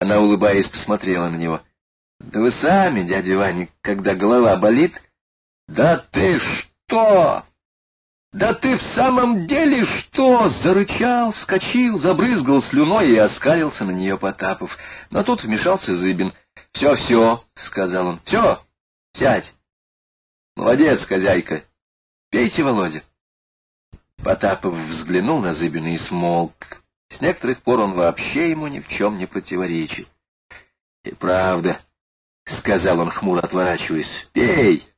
Она, улыбаясь, посмотрела на него. — Да вы сами, дядя Ваня, когда голова болит... — Да ты что? Да ты в самом деле что? Зарычал, вскочил, забрызгал слюной и оскалился на нее Потапов. Но тут вмешался Зыбин. — Все, все, — сказал он, — все, сядь. Молодец, хозяйка. Пейте, Володя. Потапов взглянул на Зыбина и смолк. С некоторых пор он вообще ему ни в чем не противоречит. — И правда, — сказал он, хмуро отворачиваясь, — пей.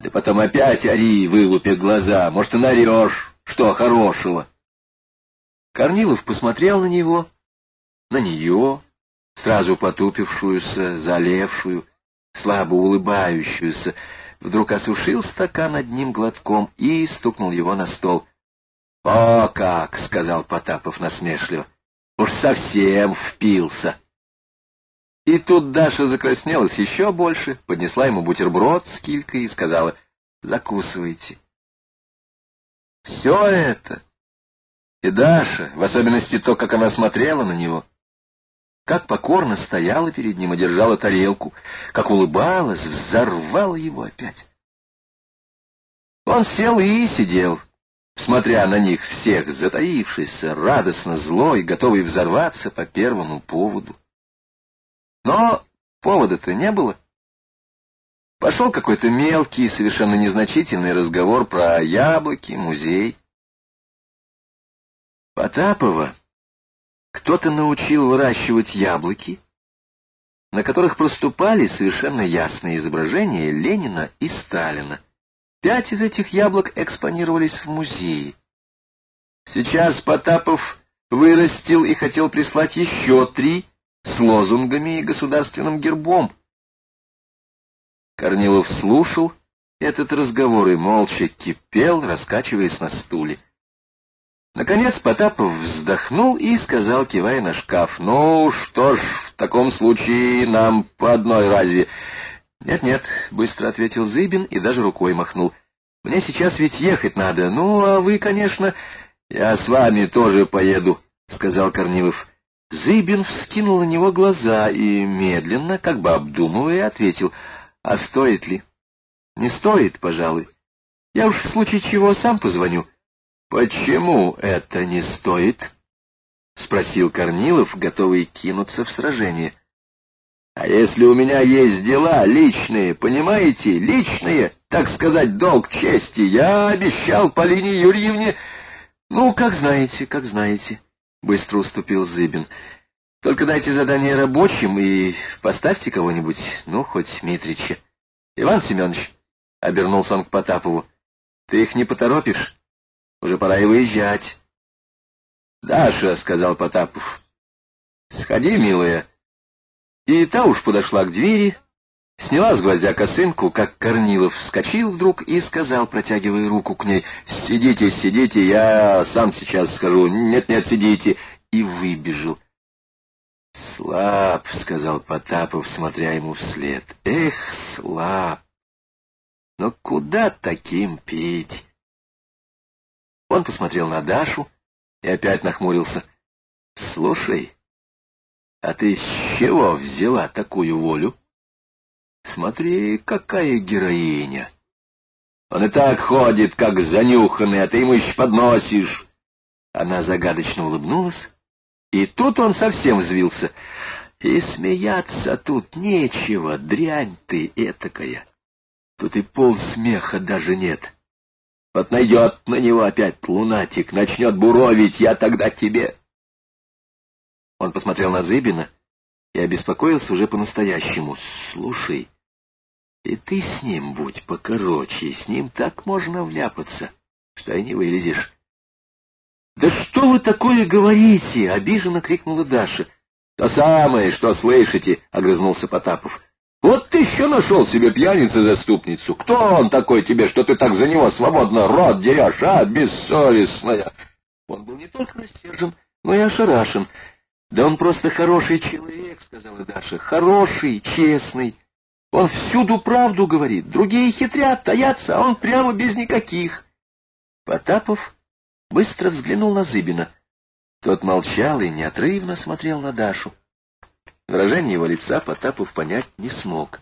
Да потом опять ори, вылупи глаза, может, и нарешь, что хорошего. Корнилов посмотрел на него, на нее, сразу потупившуюся, залевшую, слабо улыбающуюся, вдруг осушил стакан одним глотком и стукнул его на стол. — О как! — сказал Потапов насмешливо. — Уж совсем впился. И тут Даша закраснелась еще больше, поднесла ему бутерброд с килькой и сказала «Закусывайте». Все это, и Даша, в особенности то, как она смотрела на него, как покорно стояла перед ним и держала тарелку, как улыбалась, взорвала его опять. Он сел и сидел, смотря на них всех, затаившийся, радостно злой, готовый взорваться по первому поводу. Но повода-то не было. Пошел какой-то мелкий, совершенно незначительный разговор про яблоки, музей. Потапова кто-то научил выращивать яблоки, на которых проступали совершенно ясные изображения Ленина и Сталина. Пять из этих яблок экспонировались в музее. Сейчас Потапов вырастил и хотел прислать еще три с лозунгами и государственным гербом. Корнилов слушал этот разговор и молча кипел, раскачиваясь на стуле. Наконец Потапов вздохнул и сказал, кивая на шкаф, «Ну что ж, в таком случае нам по одной разве...» «Нет-нет», — быстро ответил Зыбин и даже рукой махнул. «Мне сейчас ведь ехать надо. Ну, а вы, конечно...» «Я с вами тоже поеду», — сказал Корнилов. Зыбин вскинул на него глаза и медленно, как бы обдумывая, ответил, «А стоит ли?» «Не стоит, пожалуй. Я уж в случае чего сам позвоню». «Почему это не стоит?» — спросил Корнилов, готовый кинуться в сражение. А если у меня есть дела личные, понимаете, личные, так сказать, долг чести, я обещал Полине Юрьевне... Ну, как знаете, как знаете, — быстро уступил Зыбин. Только дайте задание рабочим и поставьте кого-нибудь, ну, хоть Митрича. Иван Семенович, — обернулся он к Потапову, — ты их не поторопишь? Уже пора и выезжать. — Даша, — сказал Потапов, — сходи, милая, — и та уж подошла к двери, сняла с гвоздя косынку, как Корнилов вскочил вдруг и сказал, протягивая руку к ней, «Сидите, сидите, я сам сейчас схожу. Нет-нет, сидите!» И выбежал. «Слаб», — сказал Потапов, смотря ему вслед. «Эх, слаб! Но куда таким пить?» Он посмотрел на Дашу и опять нахмурился. «Слушай, а ты чего взяла такую волю? Смотри, какая героиня. Он и так ходит, как занюханный, а ты ему еще подносишь. Она загадочно улыбнулась, и тут он совсем взвился. И смеяться тут нечего, дрянь ты этакая. Тут и пол смеха даже нет. Вот найдет на него опять лунатик, начнет буровить, я тогда тебе... Он посмотрел на Зыбина и обеспокоился уже по-настоящему. «Слушай, и ты с ним будь покороче, с ним так можно вляпаться, что и не вылезешь». «Да что вы такое говорите?» — обиженно крикнула Даша. «То самое, что слышите!» — огрызнулся Потапов. «Вот ты еще нашел себе пьяницу-заступницу. Кто он такой тебе, что ты так за него свободно рот дерешь, а, бессовестная?» Он был не только рассержен, но и ошарашен. Да он просто хороший человек, сказала Даша. Хороший, честный. Он всюду правду говорит. Другие хитрят, таятся, а он прямо без никаких. Потапов быстро взглянул на Зыбина. Тот молчал и неотрывно смотрел на Дашу. Выражение его лица Потапов понять не смог.